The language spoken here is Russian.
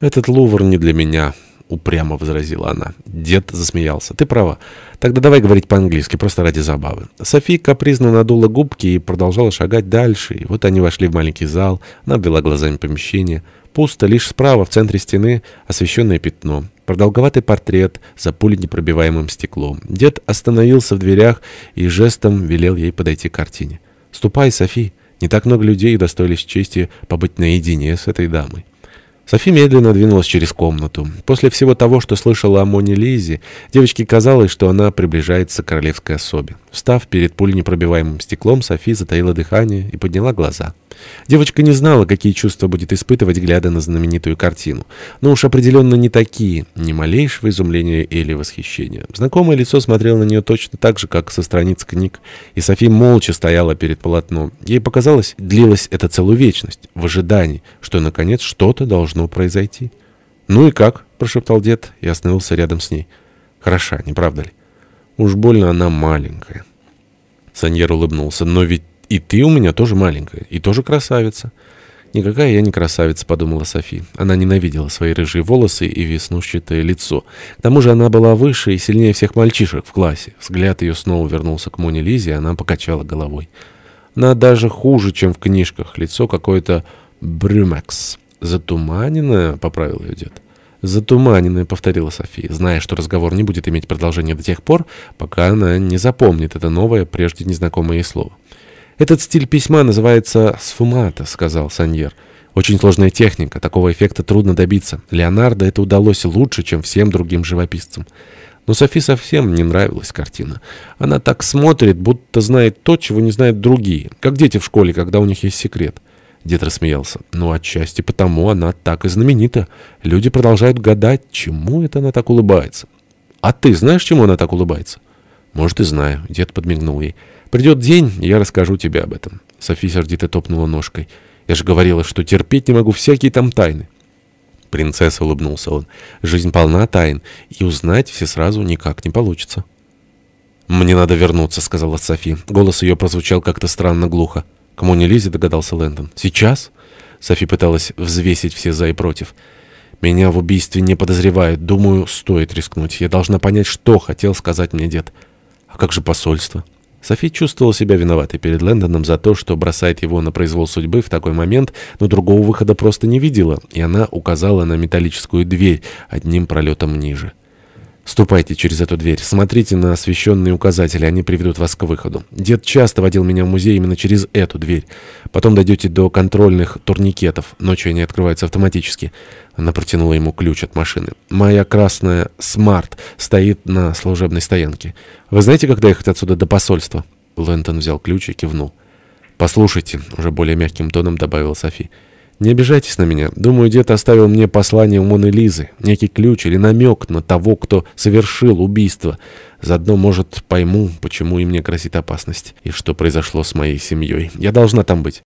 «Этот Лувр не для меня», — упрямо возразила она. Дед засмеялся. «Ты права. Тогда давай говорить по-английски, просто ради забавы». София капризно надула губки и продолжала шагать дальше. И вот они вошли в маленький зал. Она обвела глазами помещение. Пусто, лишь справа, в центре стены, освещенное пятно. Продолговатый портрет за пуленепробиваемым стеклом. Дед остановился в дверях и жестом велел ей подойти к картине. «Ступай, Софи. Не так много людей удостоились чести побыть наедине с этой дамой». Софи медленно двинулась через комнату. После всего того, что слышала о Моне Лизе, девочке казалось, что она приближается к королевской особе. Встав перед пуленепробиваемым стеклом, Софи затаила дыхание и подняла глаза. Девочка не знала, какие чувства будет испытывать, глядя на знаменитую картину. Но уж определенно не такие, ни малейшего изумления или восхищения. Знакомое лицо смотрело на нее точно так же, как со страниц книг, и Софи молча стояла перед полотном. Ей показалось, длилась это целую вечность, в ожидании, что, наконец, что-то должно произойти. «Ну и как?» — прошептал дед и остановился рядом с ней. «Хороша, не правда ли? Уж больно она маленькая». Саньер улыбнулся. «Но ведь и ты у меня тоже маленькая, и тоже красавица». «Никакая я не красавица», — подумала Софи. Она ненавидела свои рыжие волосы и веснушчатое лицо. К тому же она была выше и сильнее всех мальчишек в классе. Взгляд ее снова вернулся к Моне Лизе, и она покачала головой. Она даже хуже, чем в книжках. Лицо какое-то брюмекс. «Затуманенное», — поправил ее дед. «Затуманенное», — повторила София, зная, что разговор не будет иметь продолжения до тех пор, пока она не запомнит это новое, прежде незнакомое ей слово. «Этот стиль письма называется сфумата», — сказал Саньер. «Очень сложная техника, такого эффекта трудно добиться. Леонардо это удалось лучше, чем всем другим живописцам». Но Софи совсем не нравилась картина. Она так смотрит, будто знает то, чего не знают другие, как дети в школе, когда у них есть секрет. Дед рассмеялся. «Ну, отчасти потому она так и знаменита. Люди продолжают гадать, чему это она так улыбается». «А ты знаешь, чему она так улыбается?» «Может, и знаю». Дед подмигнул ей. Придет день, я расскажу тебе об этом. Софи сердито топнула ножкой. Я же говорила, что терпеть не могу всякие там тайны. Принцесса улыбнулся он. Жизнь полна тайн, и узнать все сразу никак не получится. «Мне надо вернуться», — сказала Софи. Голос ее прозвучал как-то странно глухо. «Кому не Лизе?» — догадался Лэндон. «Сейчас?» Софи пыталась взвесить все за и против. «Меня в убийстве не подозревают. Думаю, стоит рискнуть. Я должна понять, что хотел сказать мне дед. А как же посольство?» Софи чувствовала себя виноватой перед Лэндоном за то, что бросает его на произвол судьбы в такой момент, но другого выхода просто не видела, и она указала на металлическую дверь одним пролетом ниже. «Ступайте через эту дверь. Смотрите на освещенные указатели, они приведут вас к выходу. Дед часто водил меня в музей именно через эту дверь. Потом дойдете до контрольных турникетов. Ночью они открываются автоматически». Она протянула ему ключ от машины. «Моя красная «Смарт» стоит на служебной стоянке. Вы знаете, как доехать отсюда до посольства?» Лэнтон взял ключ и кивнул. «Послушайте», — уже более мягким тоном добавил Софи. «Не обижайтесь на меня. Думаю, дед оставил мне послание у Моны Лизы, некий ключ или намек на того, кто совершил убийство. Заодно, может, пойму, почему и мне грозит опасность, и что произошло с моей семьей. Я должна там быть».